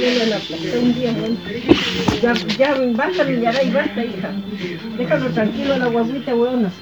La aplasté pues, un día, bueno. Ya, ya, basta, Villaray, basta, hija. Déjalo tranquilo la guaguita, weona.